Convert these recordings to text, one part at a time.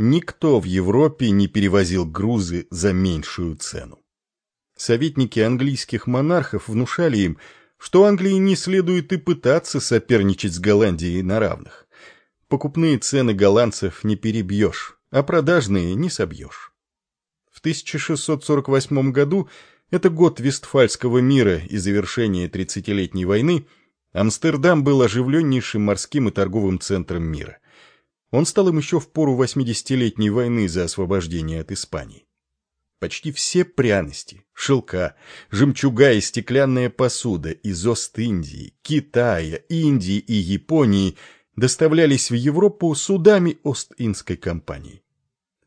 Никто в Европе не перевозил грузы за меньшую цену. Советники английских монархов внушали им, что Англии не следует и пытаться соперничать с Голландией на равных. Покупные цены голландцев не перебьешь, а продажные не собьешь. В 1648 году, это год Вестфальского мира и завершения Тридцатилетней войны, Амстердам был оживленнейшим морским и торговым центром мира. Он стал им еще в пору 80-летней войны за освобождение от Испании. Почти все пряности, шелка, жемчуга и стеклянная посуда из Ост-Индии, Китая, Индии и Японии доставлялись в Европу судами Ост-Индской компании.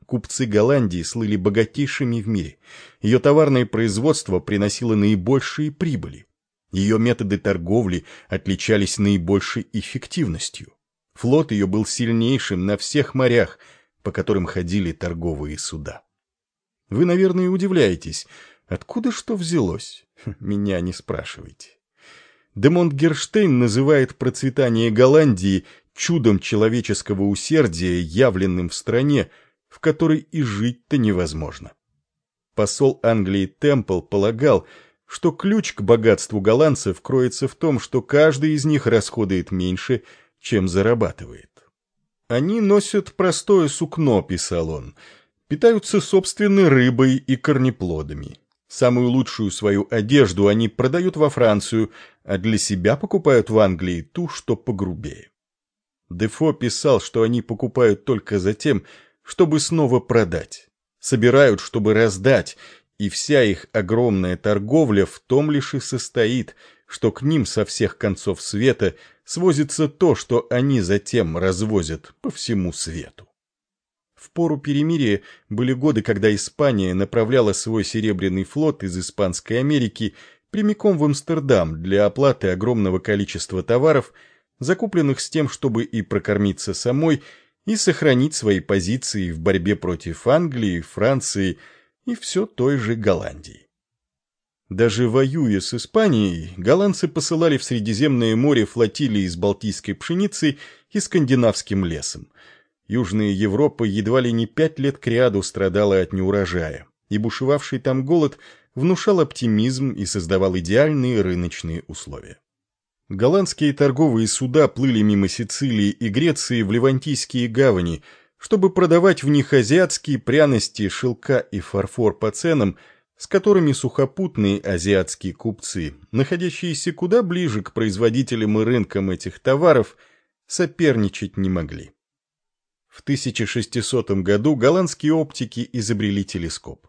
Купцы Голландии слыли богатейшими в мире. Ее товарное производство приносило наибольшие прибыли. Ее методы торговли отличались наибольшей эффективностью. Флот ее был сильнейшим на всех морях, по которым ходили торговые суда. Вы, наверное, удивляетесь, откуда что взялось? Меня не спрашивайте. Демонт Герштейн называет процветание Голландии чудом человеческого усердия, явленным в стране, в которой и жить-то невозможно. Посол Англии Темпл полагал, что ключ к богатству голландцев кроется в том, что каждый из них расходует меньше, чем зарабатывает. «Они носят простое сукно», — писал он, — «питаются собственной рыбой и корнеплодами. Самую лучшую свою одежду они продают во Францию, а для себя покупают в Англии ту, что погрубее». Дефо писал, что они покупают только за тем, чтобы снова продать. Собирают, чтобы раздать, и вся их огромная торговля в том лишь и состоит, что к ним со всех концов света свозится то, что они затем развозят по всему свету. В пору перемирия были годы, когда Испания направляла свой серебряный флот из Испанской Америки прямиком в Амстердам для оплаты огромного количества товаров, закупленных с тем, чтобы и прокормиться самой, и сохранить свои позиции в борьбе против Англии, Франции и все той же Голландии. Даже воюя с Испанией, голландцы посылали в Средиземное море флотилии с балтийской пшеницей и скандинавским лесом. Южная Европа едва ли не пять лет кряду страдала от неурожая, и бушевавший там голод внушал оптимизм и создавал идеальные рыночные условия. Голландские торговые суда плыли мимо Сицилии и Греции в Левантийские гавани, чтобы продавать в них азиатские пряности, шелка и фарфор по ценам, с которыми сухопутные азиатские купцы, находящиеся куда ближе к производителям и рынкам этих товаров, соперничать не могли. В 1600 году голландские оптики изобрели телескоп.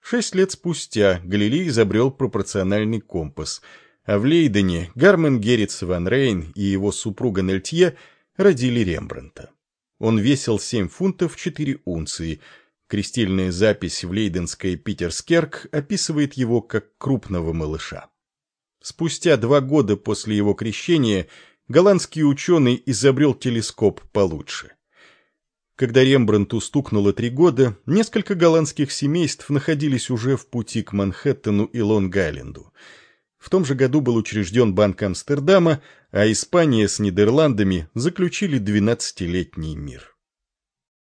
Шесть лет спустя Галилей изобрел пропорциональный компас – а в Лейдене Гармен Герриц ван Рейн и его супруга Нельтье родили Рембрандта. Он весил 7 фунтов 4 унции. Крестильная запись в лейденской Питерскерк описывает его как крупного малыша. Спустя два года после его крещения голландский ученый изобрел телескоп получше. Когда Рембрандту стукнуло три года, несколько голландских семейств находились уже в пути к Манхэттену и Лонг-Айленду – в том же году был учрежден Банк Амстердама, а Испания с Нидерландами заключили 12-летний мир.